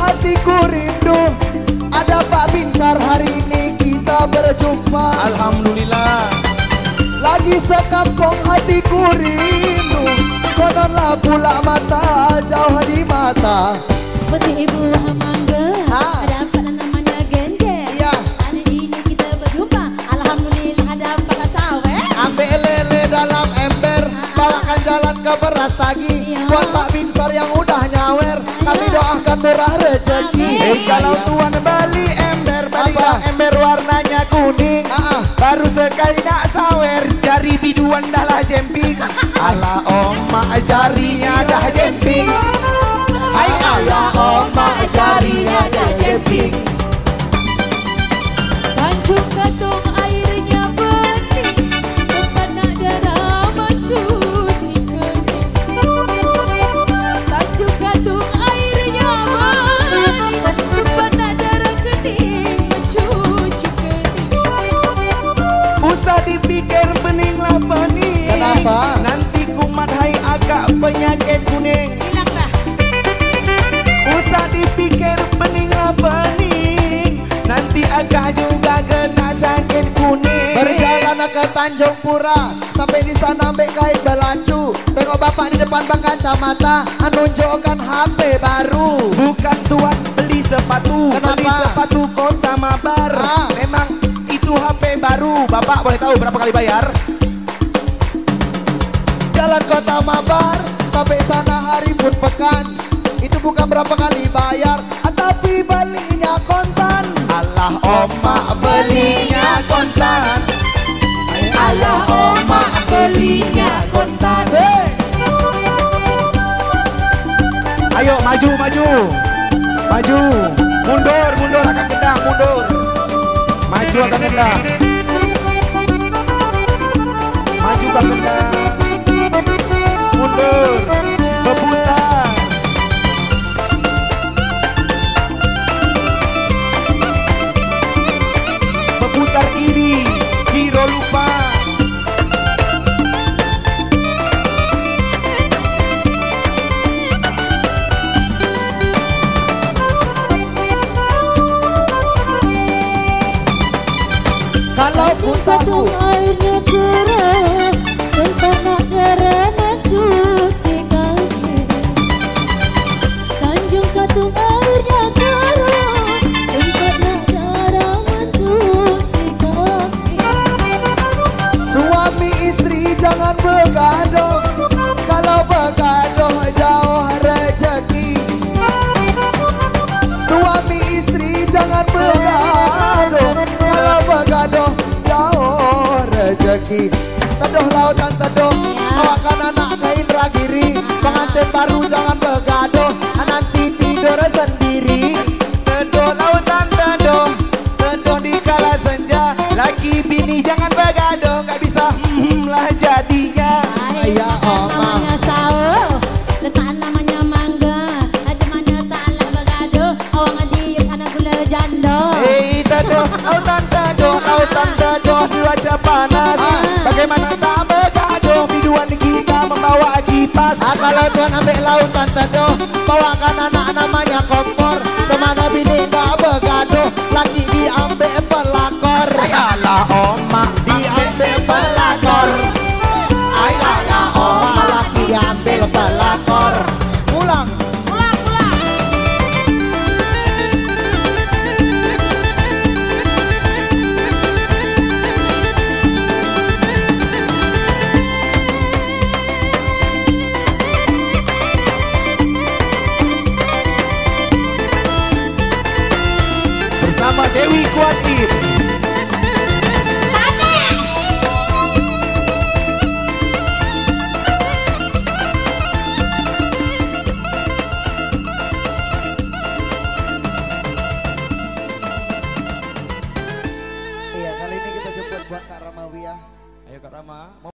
hatiku rindu. Ada Pak Bintar hari ini kita berjumpa. Alhamdulillah. Lagi sekapkong hatiku rindu. Kononlah pula mata jauh di mata. Putih ibu hamangga ha. Ada apa namanya gendeng Iya. Hari ini kita berjumpa. Alhamdulillah ada empat sawah eh? Ambil lele dalam ember Bawakan jalan ke beras. Doakan murah rezeki. Hei kalau tuan beli ember Apa? ember warnanya kuning Ah, ah. Baru sekali nak sawer Jari biduan dah lah jemping Ala omak jarinya dah jemping Hai ala omak jarinya dah jemping kuning. Hilang dah Usah dipikir bening bening. Nanti agak juga kena sakit kuning. Berjalan ke Tanjung Pura Sampai di sana ambil kain belacu Tengok bapak di depan bang kacamata Menunjukkan HP baru. Bukan tuan beli sepatu Kenapa? Beli sepatu kota mabar. Ah. Memang itu HP baru. Bapak boleh tahu berapa kali bayar? Jalan kota Mabar Sampai sana hari pun pekan. Itu bukan berapa kali bayar ah, Tapi belinya kontan. Allah omak belinya kontan. Allah omak belinya kontan. Hei, Ayo maju maju. Maju. Mundur mundur akan kendang mundur. Maju akan kendang Kalau pun tahu airnya Tempat nak darah rezeki Teduh lautan teduh Awakan anak ke Indragiri Pengantin baru jangan begaduh teduh Dewi Kuatir. Iya kali ini kita jemput buat Kak Ramawi ya Ayo Kak Rama